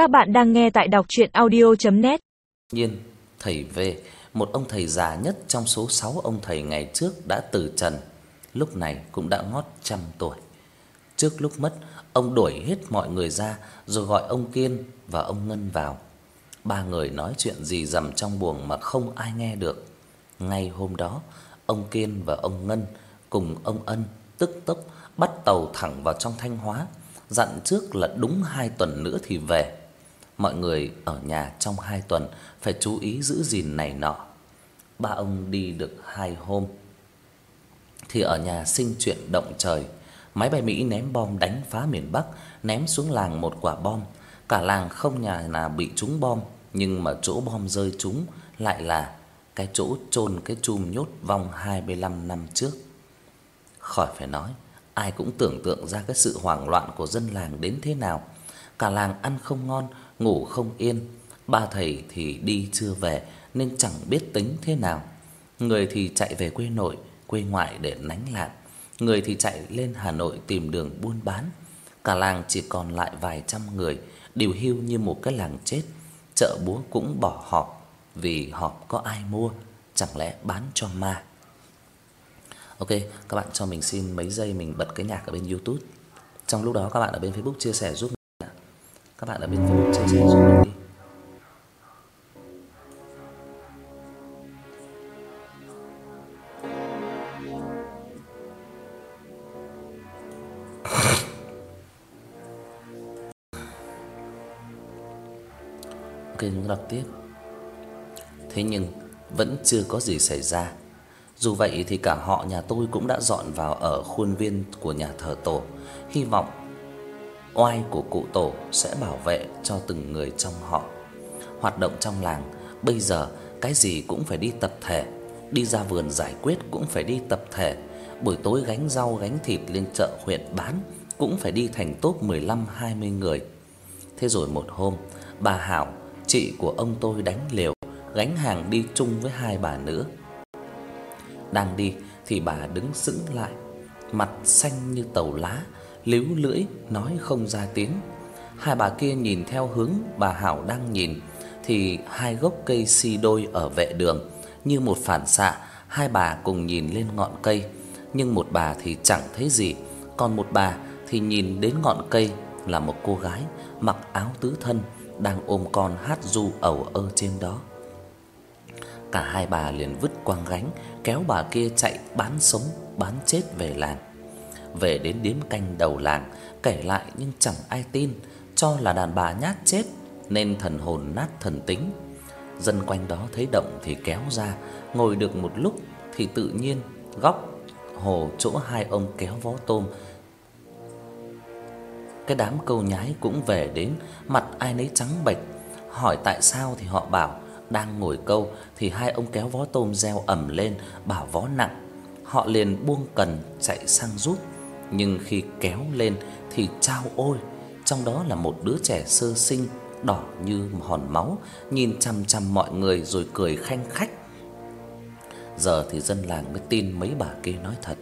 Các bạn đang nghe tại đọc audio net Nhiên, thầy về, một ông thầy già nhất trong số 6 ông thầy ngày trước đã từ trần, lúc này cũng đã ngót trăm tuổi. Trước lúc mất, ông đuổi hết mọi người ra rồi gọi ông Kiên và ông Ngân vào. Ba người nói chuyện gì rầm trong buồng mà không ai nghe được. Ngay hôm đó, ông Kiên và ông Ngân cùng ông Ân tức tốc bắt tàu thẳng vào trong Thanh Hóa, dặn trước là đúng 2 tuần nữa thì về. Mọi người ở nhà trong 2 tuần phải chú ý giữ gìn này nọ. Ba ông đi được 2 hôm thì ở nhà sinh chuyện động trời. Máy bay Mỹ ném bom đánh phá miền Bắc, ném xuống làng một quả bom. Cả làng không nhà nào bị trúng bom, nhưng mà chỗ bom rơi trúng lại là cái chỗ chôn cái chum nhốt vong 25 năm trước. Khỏi phải nói, ai cũng tưởng tượng ra cái sự hoảng loạn của dân làng đến thế nào. Cả làng ăn không ngon, ngủ không yên. Ba thầy thì đi chưa về nên chẳng biết tính thế nào. Người thì chạy về quê nội, quê ngoại để lánh nạn, người thì chạy lên Hà Nội tìm đường buôn bán. Cả làng chỉ còn lại vài trăm người, điều hưu như một cái làng chết. Chợ búa cũng bỏ họp vì họp có ai mua, chẳng lẽ bán cho ma. Ok, các bạn cho mình xin mấy giây mình bật cái nhạc ở bên YouTube. Trong lúc đó các bạn ở bên Facebook chia sẻ giúp. Các bạn ở bên Facebook chia sẻ giúp mình đi. Ok, chúng ta đọc tiếp. Thế nhưng vẫn chưa có gì xảy ra. Dù vậy thì cả họ nhà tôi cũng đã dọn vào ở khuôn viên của nhà thờ tổ, hy vọng oai của cụ tổ sẽ bảo vệ cho từng người trong họ. Hoạt động trong làng bây giờ cái gì cũng phải đi tập thể, đi ra vườn giải quyết cũng phải đi tập thể, buổi tối gánh rau gánh thịt lên chợ huyện bán cũng phải đi thành tốp 15 20 người. Thế rồi một hôm, bà Hảo, chị của ông tôi đánh liều, gánh hàng đi chung với hai bà nữa. Đang đi thì bà đứng sững lại, mặt xanh như tàu lá, líu lưỡi nói không ra tiếng. Hai bà kia nhìn theo hướng bà Hảo đang nhìn thì hai gốc cây si đôi ở vệ đường như một phản xạ, hai bà cùng nhìn lên ngọn cây, nhưng một bà thì chẳng thấy gì, còn một bà thì nhìn đến ngọn cây là một cô gái mặc áo tứ thân đang ôm con hát du ẩu ơ trên đó. Cả hai bà liền vứt quang gánh, kéo bà kia chạy bán sống bán chết về làng. Về đến điếm canh đầu làng, kể lại nhưng chẳng ai tin, cho là đàn bà nhát chết nên thần hồn nát thần tính. Dân quanh đó thấy động thì kéo ra, ngồi được một lúc thì tự nhiên góc hồ chỗ hai ông kéo vó tôm cái đám câu nhái cũng về đến, mặt ai nấy trắng bệch. Hỏi tại sao thì họ bảo đang ngồi câu thì hai ông kéo vó tôm reo ầm lên bảo vó nặng. Họ liền buông cần chạy sang rút, nhưng khi kéo lên thì chao ôi, trong đó là một đứa trẻ sơ sinh đỏ như hòn máu, nhìn chằm chằm mọi người rồi cười khanh khách. Giờ thì dân làng mới tin mấy bà kia nói thật.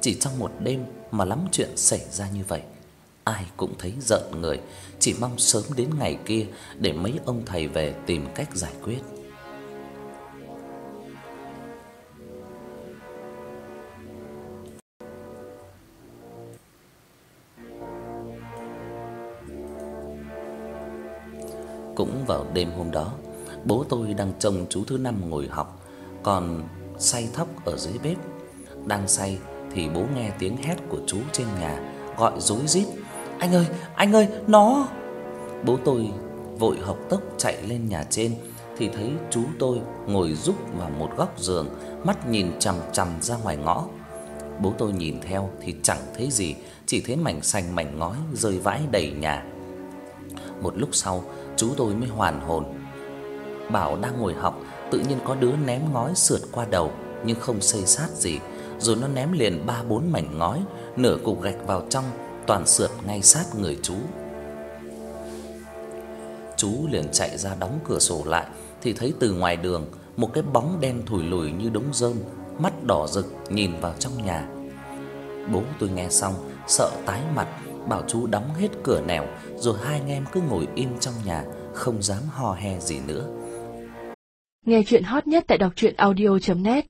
Chỉ trong một đêm mà lắm chuyện xảy ra như vậy ai cũng thấy giận người, chỉ mong sớm đến ngày kia để mấy ông thầy về tìm cách giải quyết. Cũng vào đêm hôm đó, bố tôi đang trông chú thứ năm ngồi học, còn say thóc ở dưới bếp. Đang say thì bố nghe tiếng hét của chú trên nhà gọi rối rít anh ơi, anh ơi, nó. Bố tôi vội học tốc chạy lên nhà trên thì thấy chú tôi ngồi rúc vào một góc giường, mắt nhìn chằm chằm ra ngoài ngõ. Bố tôi nhìn theo thì chẳng thấy gì, chỉ thấy mảnh xanh mảnh ngói rơi vãi đầy nhà. Một lúc sau, chú tôi mới hoàn hồn. Bảo đang ngồi học, tự nhiên có đứa ném ngói sượt qua đầu nhưng không xây sát gì, rồi nó ném liền ba bốn mảnh ngói, nửa cục gạch vào trong toàn sượt ngay sát người chú. Chú liền chạy ra đóng cửa sổ lại thì thấy từ ngoài đường một cái bóng đen thủi lùi như đống rơm, mắt đỏ rực nhìn vào trong nhà. Bố tôi nghe xong sợ tái mặt, bảo chú đóng hết cửa nẻo, rồi hai anh em cứ ngồi im trong nhà, không dám hò hè gì nữa. Nghe chuyện hot nhất tại đọc truyện audio net